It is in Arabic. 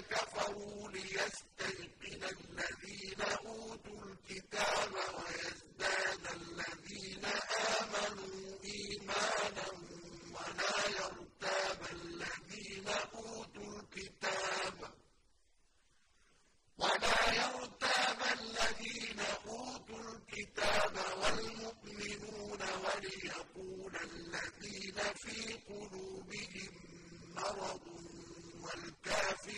كفروا ليستيقن الذين أوتوا الكتاب ويزداد الذين آمنوا إيمانا ولا يرتاب الذين أوتوا الكتاب ولا يرتاب الذين أوتوا الكتاب والمؤمنون وليقول الذين في قلوبهم